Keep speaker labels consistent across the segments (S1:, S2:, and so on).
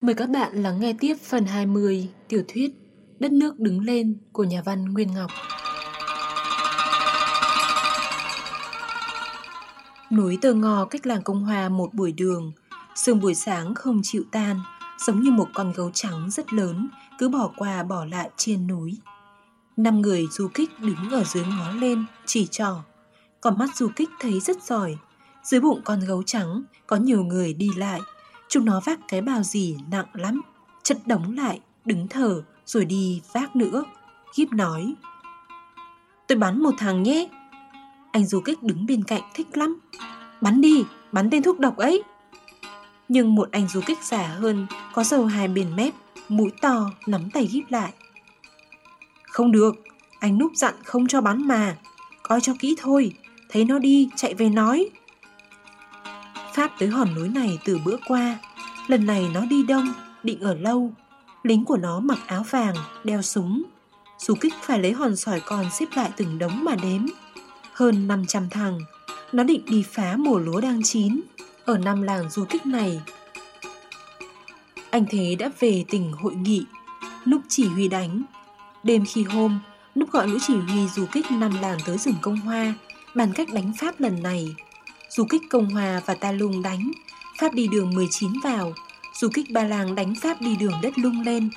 S1: Mời các bạn lắng nghe tiếp phần 20 tiểu thuyết Đất nước đứng lên của nhà văn Nguyên Ngọc. Núi Tơ Ngò cách làng Công Hòa một buổi đường, sương buổi sáng không chịu tan, giống như một con gấu trắng rất lớn cứ bỏ qua bỏ lại trên núi. Năm người du kích đứng ở dưới ngó lên, chỉ trỏ. Còn mắt du kích thấy rất giỏi. Dưới bụng con gấu trắng có nhiều người đi lại – Chúng nó vác cái bào gì nặng lắm, chất đóng lại, đứng thở rồi đi vác nữa. Gíp nói, tôi bắn một thằng nhé. Anh du kích đứng bên cạnh thích lắm. Bắn đi, bắn tên thuốc độc ấy. Nhưng một anh du kích già hơn, có dầu hai bên mép, mũi to, nắm tay gíp lại. Không được, anh núp dặn không cho bắn mà. Coi cho kỹ thôi, thấy nó đi, chạy về nói. Pháp tới hòn núi này từ bữa qua. Lần này nó đi đông, định ở lâu. Lính của nó mặc áo vàng, đeo súng. Du kích phải lấy hòn sỏi còn xếp lại từng đống mà đếm. Hơn 500 thằng. Nó định đi phá mùa lúa đang chín ở năm làng du kích này. Anh Thế đã về tỉnh hội nghị, lúc chỉ huy đánh. Đêm khi hôm, lúc gọi lũ chỉ huy du kích năm làng tới rừng công hoa, bàn cách đánh Pháp lần này Du kích Công Hòa và Ta Lung đánh, Pháp đi đường 19 vào, du kích Ba Làng đánh Pháp đi đường đất lung lên.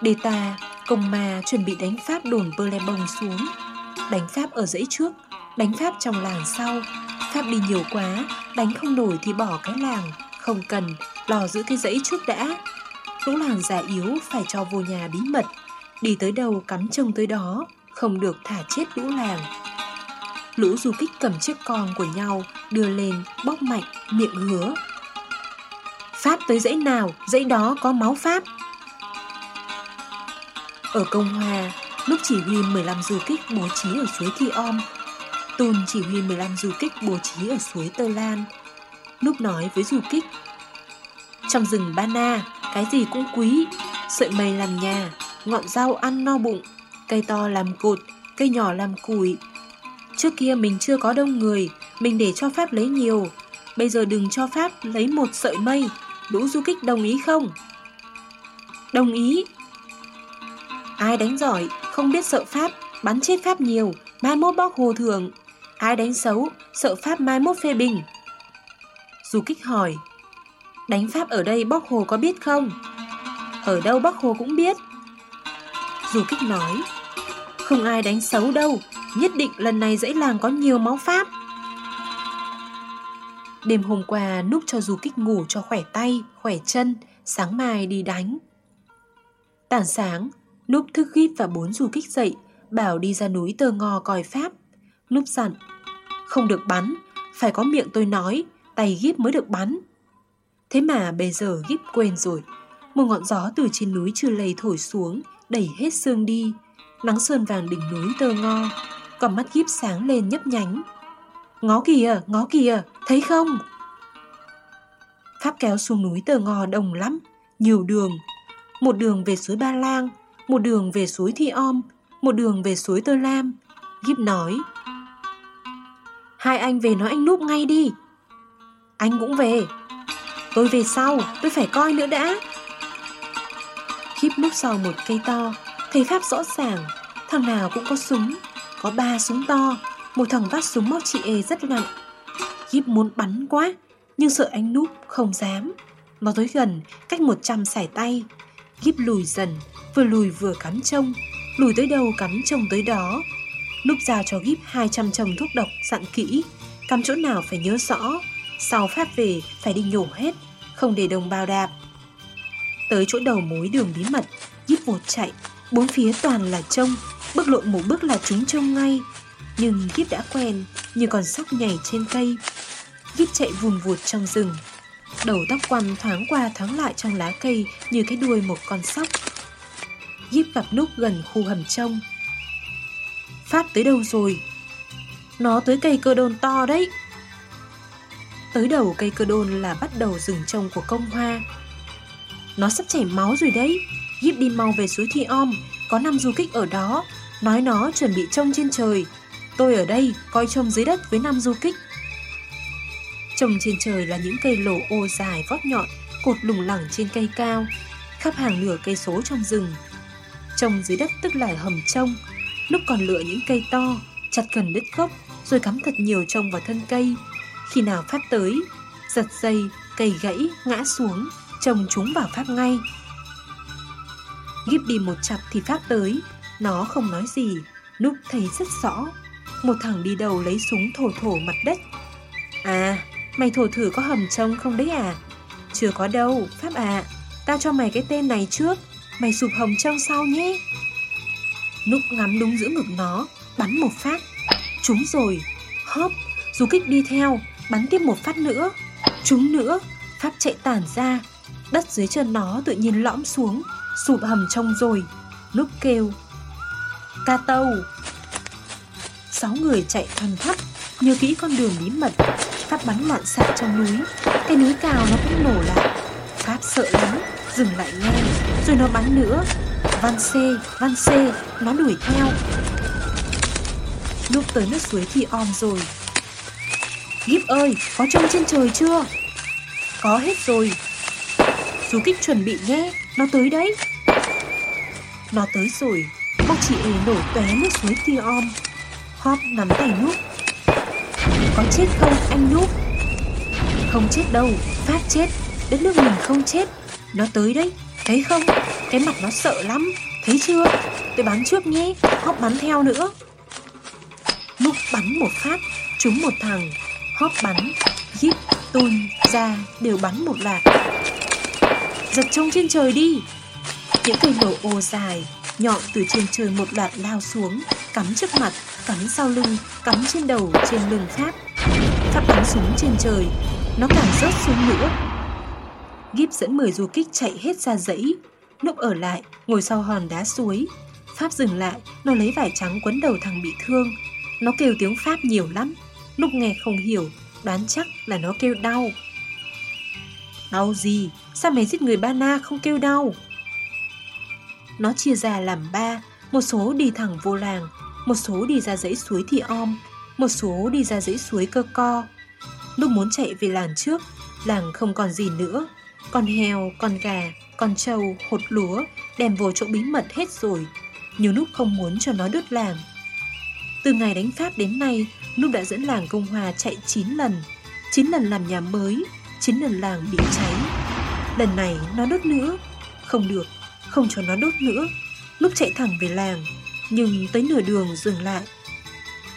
S1: Đề ta, Công Ma chuẩn bị đánh Pháp đồn Bơ Le Bông xuống. Đánh Pháp ở dãy trước, đánh Pháp trong làng sau. Pháp đi nhiều quá, đánh không nổi thì bỏ cái làng, không cần, lò giữ cái dãy trước đã. Lũ làng già yếu phải cho vô nhà bí mật, đi tới đâu cắm trông tới đó, không được thả chết lũ làng. Lũ du kích cầm chiếc con của nhau đưa lên bóc mạnh, miệng hứa. Pháp tới dãy nào, dãy đó có máu Pháp. Ở Công Hòa lúc chỉ huy 15 du kích bố trí ở suối Thi Om, Tùn chỉ huy 15 du kích bố trí ở suối Tơ Lan. Lúc nói với du kích, Trong rừng Ba Na, cái gì cũng quý, Sợi mây làm nhà, Ngọn rau ăn no bụng, Cây to làm cột, Cây nhỏ làm củi Trước kia mình chưa có đông người, mình để cho Pháp lấy nhiều. Bây giờ đừng cho Pháp lấy một sợi mây. Lũ du kích đồng ý không? Đồng ý. Ai đánh giỏi, không biết sợ Pháp, bắn chết Pháp nhiều, mai mốt bóc hồ thường. Ai đánh xấu, sợ Pháp mai mốt phê bình. Du kích hỏi, đánh Pháp ở đây bóc hồ có biết không? Ở đâu bóc hồ cũng biết. Du kích nói, không ai đánh xấu đâu, Nhất định lần này dãy làng có nhiều máu Pháp. Đêm hôm qua núp cho du kích ngủ cho khỏe tay, khỏe chân Sáng mai đi đánh. Tảng sáng, núp thức gíp và bốn du kích dậy Bảo đi ra núi tơ ngò coi Pháp. Núp dặn Không được bắn, phải có miệng tôi nói Tay gíp mới được bắn. Thế mà bây giờ gíp quên rồi Một ngọn gió từ trên núi chưa lầy thổi xuống Đẩy hết sương đi. Nắng sơn vàng đỉnh núi tơ ngo con mắt gíp sáng lên nhấp nhánh. Ngó kìa, ngó kìa, thấy không? Pháp kéo xuống núi tờ ngò đồng lắm, nhiều đường. Một đường về suối Ba Lang, một đường về suối Thi Om, một đường về suối Tơ Lam. Gíp nói, Hai anh về nói anh núp ngay đi. Anh cũng về. Tôi về sau, tôi phải coi nữa đã. Gíp núp sau một cây to, thấy Pháp rõ ràng, thằng nào cũng có súng, có ba súng to, một thằng vắt súng móc chị ê rất nặng. Gíp muốn bắn quá, nhưng sợ anh núp không dám. Nó tới gần, cách 100 sải tay. Gíp lùi dần, vừa lùi vừa cắm trông, lùi tới đâu cắm trông tới đó. Núp ra cho Gíp 200 chồng thuốc độc dặn kỹ, cắm chỗ nào phải nhớ rõ. Sau phát về phải đi nhổ hết, không để đồng bao đạp. Tới chỗ đầu mối đường bí mật, Gíp một chạy, bốn phía toàn là trông, Bước lộn một bước là chúng trông ngay. Nhưng Gíp đã quen, Như con sóc nhảy trên cây. Gíp chạy vùn vụt trong rừng. Đầu tóc quằn thoáng qua thoáng lại trong lá cây Như cái đuôi một con sóc. Gíp gặp núc gần khu hầm trông. Pháp tới đâu rồi? Nó tới cây cơ đôn to đấy. Tới đầu cây cơ đôn là bắt đầu rừng trông của công hoa. Nó sắp chảy máu rồi đấy. Gíp đi mau về suối Thi Om, Có năm du kích ở đó nói nó chuẩn bị trông trên trời. Tôi ở đây coi trông dưới đất với năm du kích. Trông trên trời là những cây lổ ô dài vót nhọn, cột lủng lẳng trên cây cao, khắp hàng nửa cây số trong rừng. Trồng dưới đất tức là hầm trông, lúc còn lựa những cây to, chặt gần đứt gốc, rồi cắm thật nhiều trông vào thân cây. Khi nào phát tới, giật dây, cây gãy, ngã xuống, trông chúng vào Pháp ngay. Gíp đi một chặp thì Pháp tới, nó không nói gì, Núp thấy rất rõ. Một thằng đi đầu lấy súng thổ thổ mặt đất. À, mày thổ thử có hầm trông không đấy à? Chưa có đâu, Pháp à, tao cho mày cái tên này trước, mày sụp hầm trông sau nhé. Núp ngắm đúng giữa ngực nó, bắn một phát. Trúng rồi, hóp, du kích đi theo, bắn tiếp một phát nữa. Trúng nữa, Pháp chạy tản ra, đất dưới chân nó tự nhiên lõm xuống, sụp hầm trông rồi. Núp kêu, ca tâu. Sáu người chạy thoăn thoắt, nhớ kỹ con đường bí mật, phát bắn loạn xạ trong núi, cái núi cao nó cũng nổ lại. phát sợ lắm, dừng lại nghe, rồi nó bắn nữa. Văn xê, văn xê, nó đuổi theo. Lúc tới nước suối thì om rồi. Gíp ơi, có trông trên trời chưa? Có hết rồi. Du kích chuẩn bị nhé, nó tới đấy. Nó tới rồi, bác chị ấy nổi tóe nước suối tia om. Hop nắm tay núp. Có chết không anh núp? Không chết đâu, Phát chết, đất nước mình không chết. Nó tới đấy, thấy không? Cái mặt nó sợ lắm, thấy chưa? Tôi bắn trước nhé, Hop bắn theo nữa. Núp bắn một phát, trúng một thằng. Hop bắn, Gip, tôn Ra đều bắn một loạt. Giật trông trên trời đi. Những cây nổ ô dài, nhọn từ trên trời một loạt lao xuống, cắm trước mặt, cắm sau lưng, cắm trên đầu, trên lưng Pháp. Pháp bắn súng trên trời, nó càng rớt xuống nữa. Gip dẫn 10 du kích chạy hết ra dãy, Núp ở lại, ngồi sau hòn đá suối. Pháp dừng lại, nó lấy vải trắng quấn đầu thằng bị thương. Nó kêu tiếng Pháp nhiều lắm. lúc nghe không hiểu, đoán chắc là nó kêu đau. Đau gì? Sao mày giết người ba na không kêu đau? Nó chia ra làm ba, một số đi thẳng vô làng, một số đi ra dãy suối thị om, một số đi ra dãy suối cơ co. Lúc muốn chạy về làng trước, làng không còn gì nữa. Con heo, con gà, con trâu, hột lúa đem vô chỗ bí mật hết rồi. Nhiều lúc không muốn cho nó đứt làng. Từ ngày đánh Pháp đến nay, Núp đã dẫn làng Công Hòa chạy 9 lần. 9 lần làm nhà mới, 9 lần làng bị cháy. Lần này nó đốt nữa. Không được, không cho nó đốt nữa. Lúc chạy thẳng về làng, nhưng tới nửa đường dừng lại.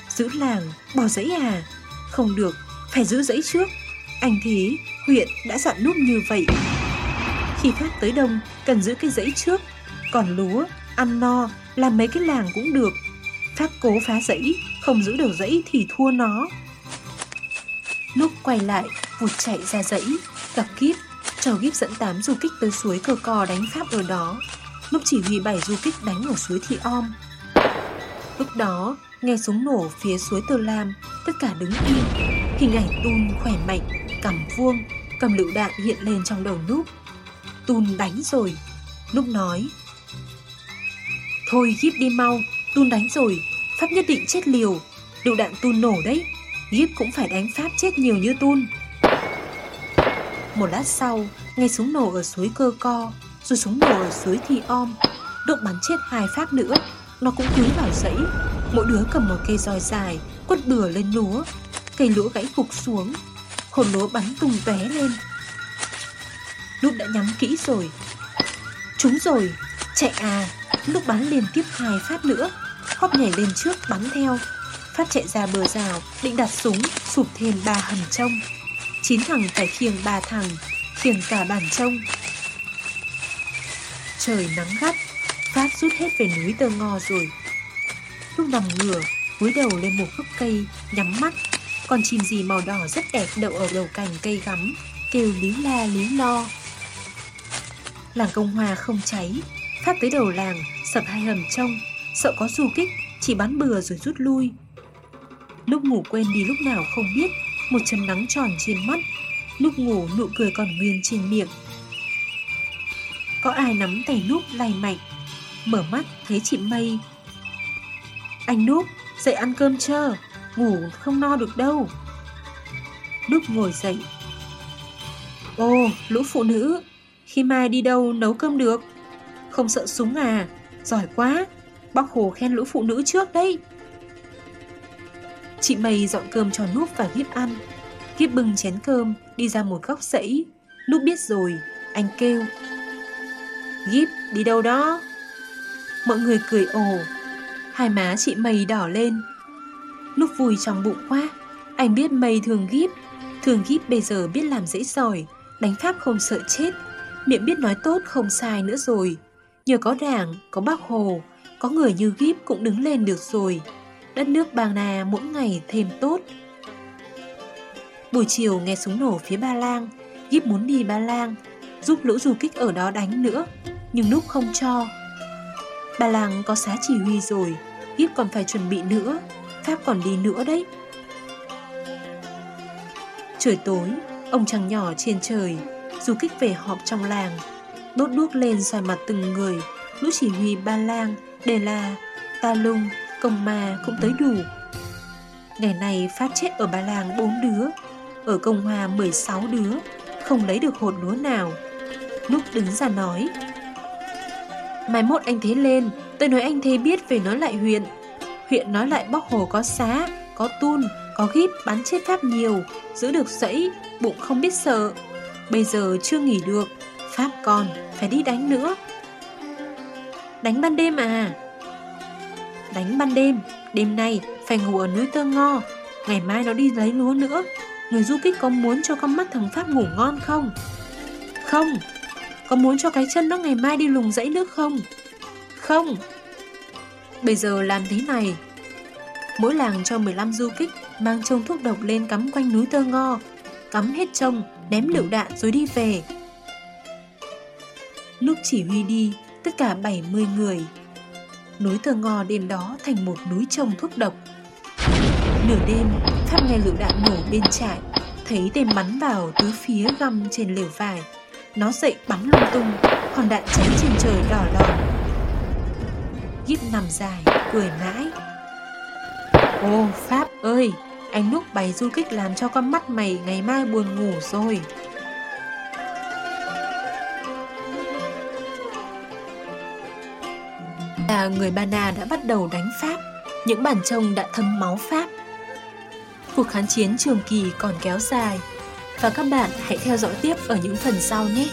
S1: Giữ làng, bỏ dãy à? Không được, phải giữ dãy trước. Anh thế, huyện đã dặn núp như vậy. Khi phát tới đông, cần giữ cái dãy trước. Còn lúa, ăn no, làm mấy cái làng cũng được. Phát cố phá dãy, không giữ được dãy thì thua nó. Lúc quay lại, vụt chạy ra dãy, gặp Kíp, Chào Gíp dẫn tám du kích tới suối cờ cò đánh Pháp ở đó. Lúc chỉ huy bảy du kích đánh ở suối Thị Om. Lúc đó, nghe súng nổ phía suối Tơ Lam, tất cả đứng im. Hình ảnh Tun khỏe mạnh, cầm vuông, cầm lựu đạn hiện lên trong đầu Núp. Tun đánh rồi. Núp nói. Thôi Gíp đi mau, Tun đánh rồi, Pháp nhất định chết liều. Lựu đạn Tun nổ đấy, Gíp cũng phải đánh Pháp chết nhiều như Tun. Một lát sau, nghe súng nổ ở suối cơ co, rồi súng nổ ở suối thì om. Đụng bắn chết hai phát nữa, nó cũng cứu vào dãy. Mỗi đứa cầm một cây roi dài, quất bừa lên lúa. Cây lúa gãy gục xuống, hồn lúa bắn tung tóe lên. Lúc đã nhắm kỹ rồi. trúng rồi, chạy à, lúc bắn liên tiếp hai phát nữa. Hóp nhảy lên trước bắn theo. Phát chạy ra bờ rào, định đặt súng, sụp thêm ba hầm trong Chín thằng phải khiêng ba thằng, khiêng cả bàn trông. Trời nắng gắt, Phát rút hết về núi tơ ngò rồi. Lúc nằm ngửa, cúi đầu lên một gốc cây, nhắm mắt. Con chim gì màu đỏ rất đẹp đậu ở đầu cành cây gắm, kêu líu la líu lo. Làng công hòa không cháy, Phát tới đầu làng, sập hai hầm trông, sợ có du kích, chỉ bắn bừa rồi rút lui. Lúc ngủ quên đi lúc nào không biết, một chấm nắng tròn trên mắt, lúc ngủ nụ cười còn nguyên trên miệng. Có ai nắm tay núp lay mạnh, mở mắt thấy chị Mây. Anh Núp, dậy ăn cơm chưa? Ngủ không no được đâu. Núp ngồi dậy. Ô lũ phụ nữ, khi mai đi đâu nấu cơm được? Không sợ súng à? Giỏi quá, bác Hồ khen lũ phụ nữ trước đấy. Chị Mây dọn cơm cho Núp và Kiếp ăn. Kiếp bưng chén cơm, đi ra một góc sẫy, Núp biết rồi, anh kêu. Gíp, đi đâu đó? Mọi người cười ồ. Hai má chị Mây đỏ lên. Núp vui trong bụng quá. Anh biết Mây thường Gíp. Thường Gíp bây giờ biết làm dễ giỏi, đánh pháp không sợ chết. Miệng biết nói tốt không sai nữa rồi. Nhờ có đảng, có bác Hồ, có người như Gíp cũng đứng lên được rồi đất nước Bang Na mỗi ngày thêm tốt. Buổi chiều nghe súng nổ phía Ba Lang, Gíp muốn đi Ba Lang, giúp lũ du kích ở đó đánh nữa, nhưng lúc không cho. Ba Lan có xá chỉ huy rồi, Gíp còn phải chuẩn bị nữa, Pháp còn đi nữa đấy. Trời tối, ông chàng nhỏ trên trời, du kích về họp trong làng, đốt đuốc lên soi mặt từng người, lũ chỉ huy Ba Lang, Đề La, Ta Lung, công ma cũng tới đủ. Ngày này Pháp chết ở Ba làng bốn đứa, ở công Hòa 16 đứa, không lấy được hột lúa nào. Lúc đứng ra nói, Mai mốt anh Thế lên, tôi nói anh Thế biết về nói lại huyện. Huyện nói lại bóc hồ có xá, có tun, có gíp bắn chết Pháp nhiều, giữ được sẫy, bụng không biết sợ. Bây giờ chưa nghỉ được, Pháp còn, phải đi đánh nữa. Đánh ban đêm à? Đánh ban đêm. Đêm nay, phải ngủ ở núi Tơ Ngo. Ngày mai nó đi lấy lúa nữa. Người du kích có muốn cho con mắt thằng Pháp ngủ ngon không? Không. Có muốn cho cái chân nó ngày mai đi lùng dãy nước không? Không. Bây giờ làm thế này. Mỗi làng cho 15 du kích, Mang trông thuốc độc lên cắm quanh núi Tơ Ngo. Cắm hết trông, Ném lựu đạn rồi đi về. Lúc chỉ huy đi, Tất cả 70 người núi Tờ Ngò đêm đó thành một núi trồng thuốc độc. Nửa đêm, Pháp nghe lựu đạn nổ bên trại, thấy tên bắn vào tứ phía găm trên lều vải. Nó dậy bắn lung tung, hòn đạn cháy trên trời đỏ đỏ Gíp nằm dài, cười mãi. Ô, Pháp ơi, anh Núc bày du kích làm cho con mắt mày ngày mai buồn ngủ rồi. Là người Ba Na đã bắt đầu đánh Pháp, những bản trông đã thấm máu Pháp. Cuộc kháng chiến trường kỳ còn kéo dài và các bạn hãy theo dõi tiếp ở những phần sau nhé.